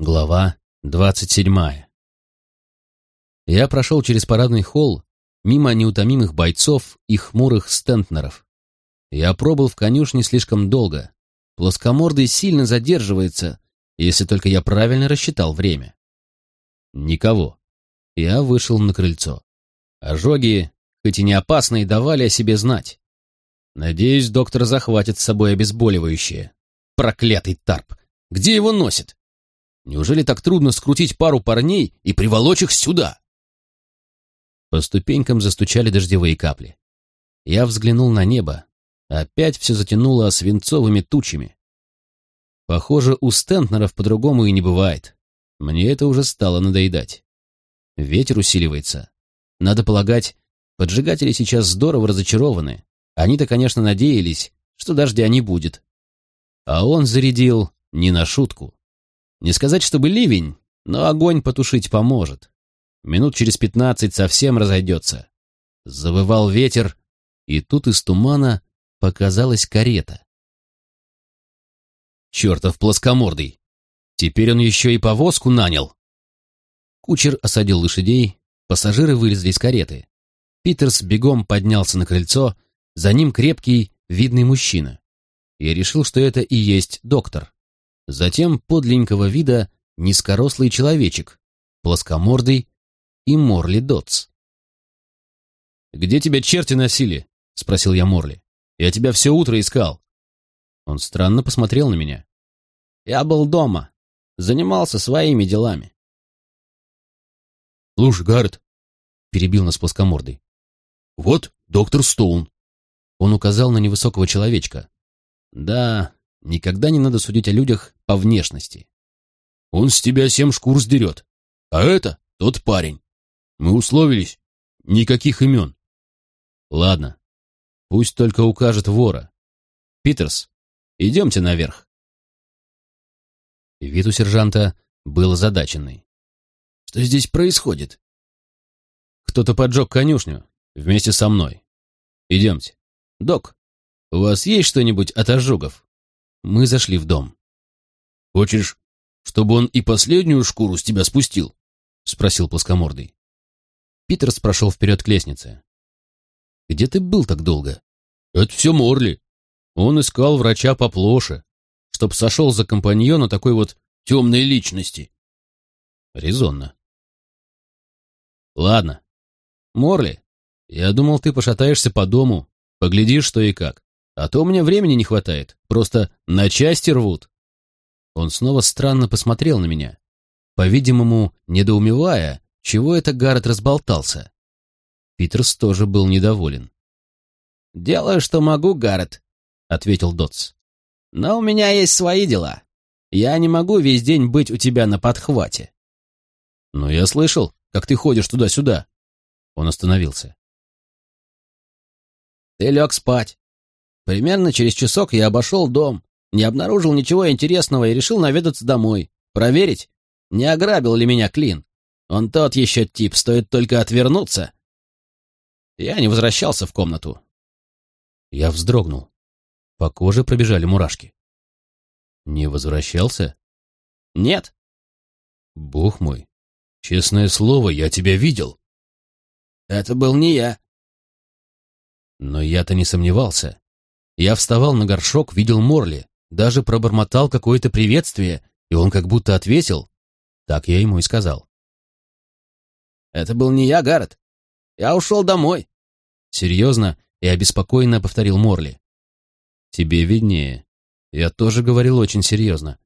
Глава двадцать седьмая. Я прошел через парадный холл, мимо неутомимых бойцов и хмурых стентнеров. Я пробыл в конюшне слишком долго. Плоскомордый сильно задерживается, если только я правильно рассчитал время. Никого. Я вышел на крыльцо. Ожоги, хоть и не опасные, давали о себе знать. Надеюсь, доктор захватит с собой обезболивающее. Проклятый тарп! Где его носит? Неужели так трудно скрутить пару парней и приволочь их сюда? По ступенькам застучали дождевые капли. Я взглянул на небо. Опять все затянуло свинцовыми тучами. Похоже, у Стентнеров по-другому и не бывает. Мне это уже стало надоедать. Ветер усиливается. Надо полагать, поджигатели сейчас здорово разочарованы. Они-то, конечно, надеялись, что дождя не будет. А он зарядил не на шутку. Не сказать, чтобы ливень, но огонь потушить поможет. Минут через пятнадцать совсем разойдется. Завывал ветер, и тут из тумана показалась карета. Чертов плоскомордый! Теперь он еще и повозку нанял. Кучер осадил лошадей, пассажиры вылезли из кареты. Питерс бегом поднялся на крыльцо, за ним крепкий, видный мужчина. Я решил, что это и есть доктор. Затем подленького вида низкорослый человечек, плоскомордый и Морли Дотс. «Где тебя черти носили?» — спросил я Морли. «Я тебя все утро искал». Он странно посмотрел на меня. «Я был дома. Занимался своими делами». «Слушай, Гаррет», — перебил нас плоскомордый. «Вот доктор Стоун». Он указал на невысокого человечка. «Да, никогда не надо судить о людях по внешности». «Он с тебя семь шкур сдерет. А это тот парень. Мы условились. Никаких имен». «Ладно. Пусть только укажет вора. Питерс, идемте наверх». Вид у сержанта был озадаченный. «Что здесь происходит?» «Кто-то поджег конюшню вместе со мной. Идемте. Док, у вас есть что-нибудь от ожогов?» Мы зашли в дом. «Хочешь, чтобы он и последнюю шкуру с тебя спустил?» — спросил плоскомордый. Питерс прошел вперед к лестнице. «Где ты был так долго?» «Это все Морли. Он искал врача поплоше, чтоб сошел за компаньона такой вот темной личности». «Резонно». «Ладно. Морли, я думал, ты пошатаешься по дому, поглядишь, что и как. А то у меня времени не хватает, просто на части рвут». Он снова странно посмотрел на меня, по-видимому, недоумевая, чего это Гаррет разболтался. Питерс тоже был недоволен. «Делаю, что могу, Гаррет», — ответил Дотс. «Но у меня есть свои дела. Я не могу весь день быть у тебя на подхвате». «Но я слышал, как ты ходишь туда-сюда». Он остановился. «Ты лег спать. Примерно через часок я обошел дом, не обнаружил ничего интересного и решил наведаться домой, проверить, не ограбил ли меня Клин. Он тот еще тип, стоит только отвернуться. Я не возвращался в комнату. Я вздрогнул. По коже пробежали мурашки. Не возвращался? Нет. Бог мой, честное слово, я тебя видел. Это был не я. Но я-то не сомневался. Я вставал на горшок, видел Морли, даже пробормотал какое-то приветствие, и он как будто ответил. Так я ему и сказал. «Это был не я, Гаррет. Я ушел домой». Серьезно и обеспокоенно повторил Морли. «Тебе виднее. Я тоже говорил очень серьезно».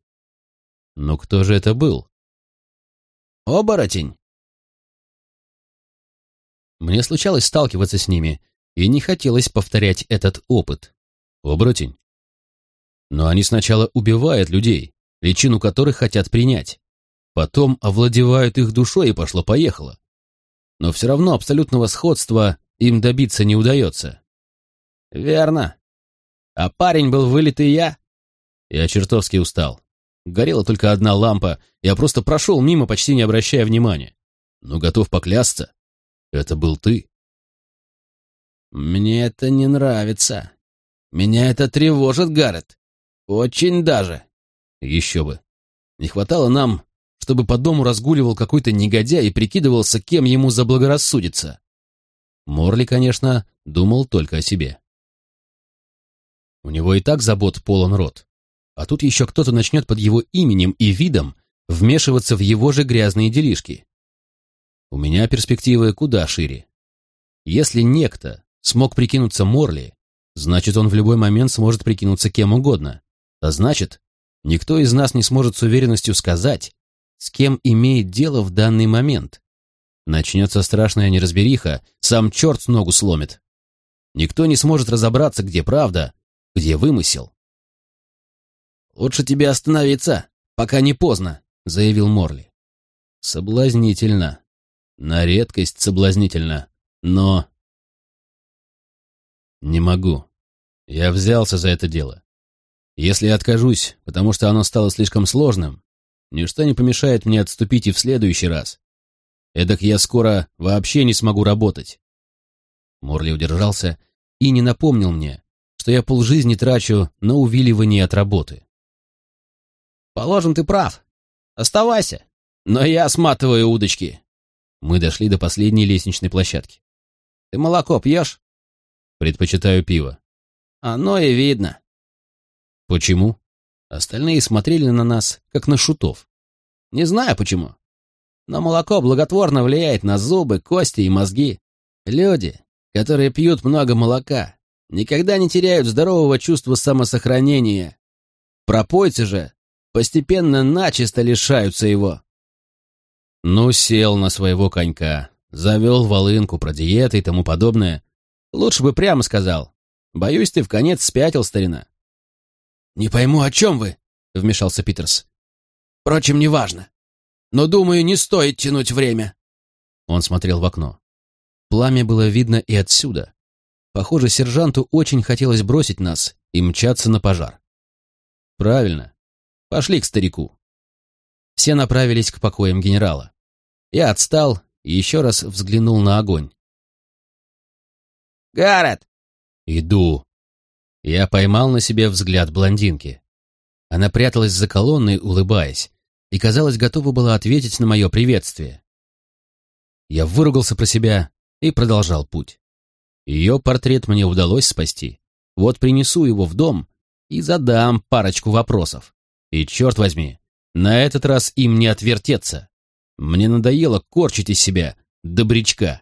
«Но кто же это был?» «Оборотень». Мне случалось сталкиваться с ними, и не хотелось повторять этот опыт. Оборотень. Но они сначала убивают людей, личину которых хотят принять. Потом овладевают их душой и пошло-поехало. Но все равно абсолютного сходства им добиться не удается. Верно. А парень был вылитый я? Я чертовски устал. Горела только одна лампа, я просто прошел мимо, почти не обращая внимания. Но готов поклясться, это был ты. Мне это не нравится. Меня это тревожит, Гаррет. Очень даже. Еще бы. Не хватало нам чтобы по дому разгуливал какой-то негодяй и прикидывался, кем ему заблагорассудится. Морли, конечно, думал только о себе. У него и так забот полон рот. А тут еще кто-то начнет под его именем и видом вмешиваться в его же грязные делишки. У меня перспективы куда шире. Если некто смог прикинуться Морли, значит, он в любой момент сможет прикинуться кем угодно. А значит, никто из нас не сможет с уверенностью сказать, с кем имеет дело в данный момент. Начнется страшная неразбериха, сам черт с ногу сломит. Никто не сможет разобраться, где правда, где вымысел. «Лучше тебе остановиться, пока не поздно», — заявил Морли. «Соблазнительно. На редкость соблазнительно. Но...» «Не могу. Я взялся за это дело. Если я откажусь, потому что оно стало слишком сложным, ничто не помешает мне отступить и в следующий раз. Эдак я скоро вообще не смогу работать». Морли удержался и не напомнил мне, что я полжизни трачу на увиливание от работы. «Положим, ты прав. Оставайся. Но я сматываю удочки». Мы дошли до последней лестничной площадки. «Ты молоко пьешь?» «Предпочитаю пиво». «Оно и видно». «Почему?» Остальные смотрели на нас, как на шутов. «Не знаю почему. Но молоко благотворно влияет на зубы, кости и мозги. Люди, которые пьют много молока, никогда не теряют здорового чувства самосохранения. Пропойцы же постепенно начисто лишаются его. Ну, сел на своего конька, завел волынку про диеты и тому подобное. Лучше бы прямо сказал. Боюсь, ты в конец спятил, старина. «Не пойму, о чем вы?» — вмешался Питерс. «Впрочем, неважно. Но, думаю, не стоит тянуть время». Он смотрел в окно. Пламя было видно и отсюда, Похоже, сержанту очень хотелось бросить нас и мчаться на пожар. Правильно. Пошли к старику. Все направились к покоям генерала. Я отстал и еще раз взглянул на огонь. «Гаррет!» «Иду!» Я поймал на себе взгляд блондинки. Она пряталась за колонной, улыбаясь, и, казалось, готова была ответить на мое приветствие. Я выругался про себя и продолжал путь. Ее портрет мне удалось спасти. Вот принесу его в дом и задам парочку вопросов. И черт возьми, на этот раз им не отвертеться. Мне надоело корчить из себя добрячка.